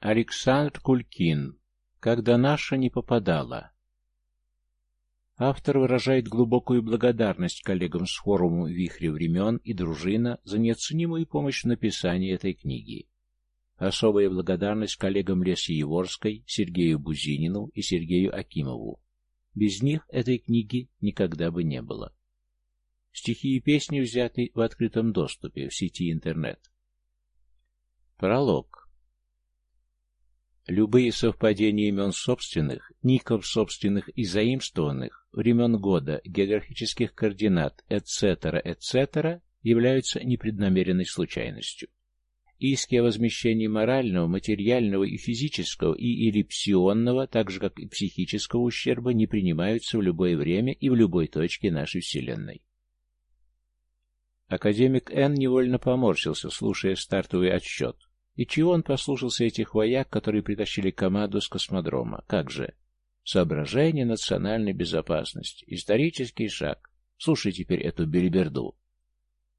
Александр Кулькин. Когда наша не попадала. Автор выражает глубокую благодарность коллегам с форума «Вихри времен» и «Дружина» за неоценимую помощь в написании этой книги. Особая благодарность коллегам Леси Еворской, Сергею Бузинину и Сергею Акимову. Без них этой книги никогда бы не было. Стихи и песни взяты в открытом доступе в сети интернет. Пролог. Любые совпадения имен собственных, ников собственных и заимствованных, времен года, географических координат, etc., etc., являются непреднамеренной случайностью. Иски о возмещении морального, материального и физического и или псионного, так же как и психического ущерба, не принимаются в любое время и в любой точке нашей Вселенной. Академик Н. невольно поморщился, слушая стартовый отсчет. И чего он послушался этих вояк, которые притащили команду с космодрома? Как же? Соображение национальной безопасности. Исторический шаг. Слушай теперь эту белиберду.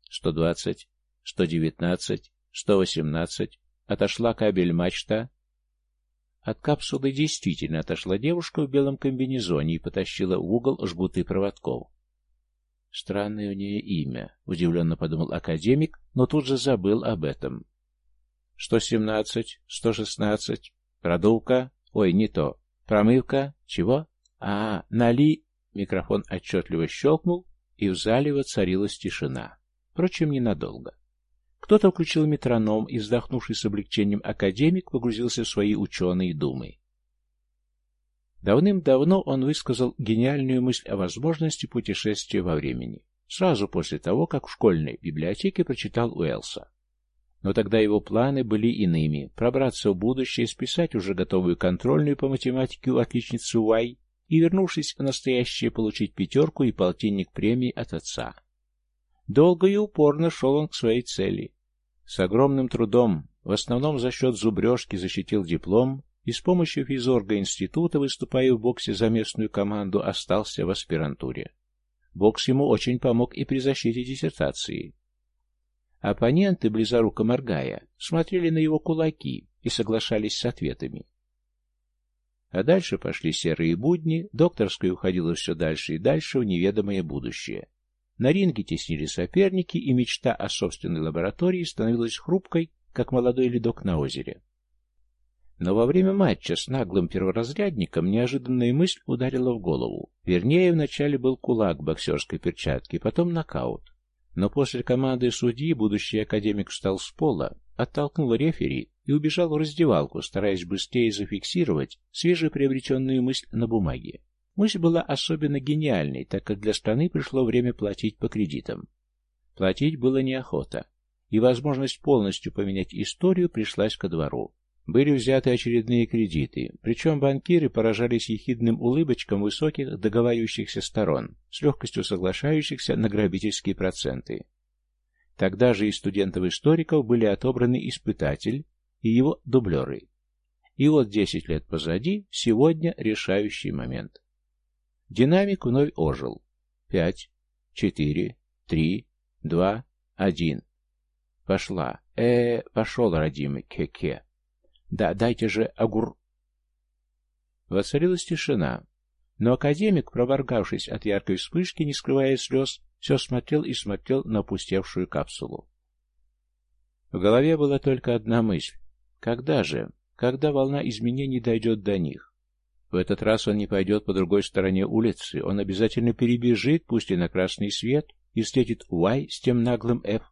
120, 119, 118. Отошла кабель-мачта. От капсулы действительно отошла девушка в белом комбинезоне и потащила в угол жгуты проводков. Странное у нее имя, удивленно подумал академик, но тут же забыл об этом. Сто семнадцать, сто шестнадцать, продувка, ой, не то, промывка, чего? А, нали... Микрофон отчетливо щелкнул, и в зале воцарилась тишина. Впрочем, ненадолго. Кто-то включил метроном, и, вздохнувший с облегчением академик, погрузился в свои ученые думы. Давным-давно он высказал гениальную мысль о возможности путешествия во времени, сразу после того, как в школьной библиотеке прочитал Уэлса. Но тогда его планы были иными – пробраться в будущее, списать уже готовую контрольную по математике у отличницы Уай и, вернувшись в настоящее, получить пятерку и полтинник премии от отца. Долго и упорно шел он к своей цели. С огромным трудом, в основном за счет зубрежки, защитил диплом и с помощью физорга института, выступая в боксе за местную команду, остался в аспирантуре. Бокс ему очень помог и при защите диссертации. Оппоненты, близоруко моргая, смотрели на его кулаки и соглашались с ответами. А дальше пошли серые будни, докторская уходила все дальше и дальше в неведомое будущее. На ринге теснили соперники, и мечта о собственной лаборатории становилась хрупкой, как молодой ледок на озере. Но во время матча с наглым перворазрядником неожиданная мысль ударила в голову. Вернее, вначале был кулак боксерской перчатки, потом нокаут. Но после команды судьи будущий академик встал с пола, оттолкнул рефери и убежал в раздевалку, стараясь быстрее зафиксировать свежеприобретенную мысль на бумаге. Мысль была особенно гениальной, так как для страны пришло время платить по кредитам. Платить было неохота, и возможность полностью поменять историю пришлась ко двору. Были взяты очередные кредиты, причем банкиры поражались ехидным улыбочкам высоких договаривающихся сторон, с легкостью соглашающихся на грабительские проценты. Тогда же из студентов-историков были отобраны испытатель и его дублеры. И вот десять лет позади, сегодня решающий момент. Динамик вновь ожил. Пять, четыре, три, два, один. Пошла. э пошел, родимый, ке-ке. Да, дайте же огур... Воцарилась тишина, но академик, проморгавшись от яркой вспышки, не скрывая слез, все смотрел и смотрел на опустевшую капсулу. В голове была только одна мысль. Когда же? Когда волна изменений дойдет до них? В этот раз он не пойдет по другой стороне улицы, он обязательно перебежит, пусть и на красный свет, и встретит Y с тем наглым F.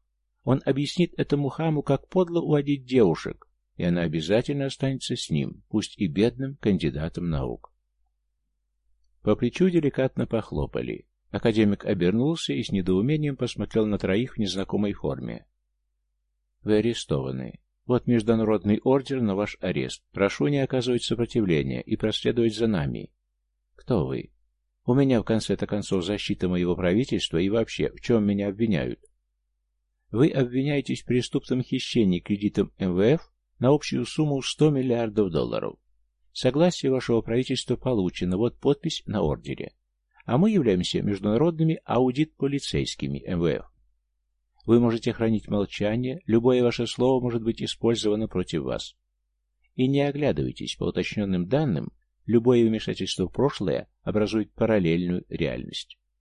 Он объяснит этому хаму, как подло уводить девушек, и она обязательно останется с ним, пусть и бедным кандидатом наук. По плечу деликатно похлопали. Академик обернулся и с недоумением посмотрел на троих в незнакомой форме. «Вы арестованы. Вот международный ордер на ваш арест. Прошу не оказывать сопротивления и проследовать за нами. Кто вы? У меня, в конце-то концов, защита моего правительства и вообще, в чем меня обвиняют? Вы обвиняетесь в преступном хищении кредитом МВФ на общую сумму в 100 миллиардов долларов. Согласие вашего правительства получено, вот подпись на ордере. А мы являемся международными аудит-полицейскими МВФ. Вы можете хранить молчание, любое ваше слово может быть использовано против вас. И не оглядывайтесь, по уточненным данным, любое вмешательство в прошлое образует параллельную реальность.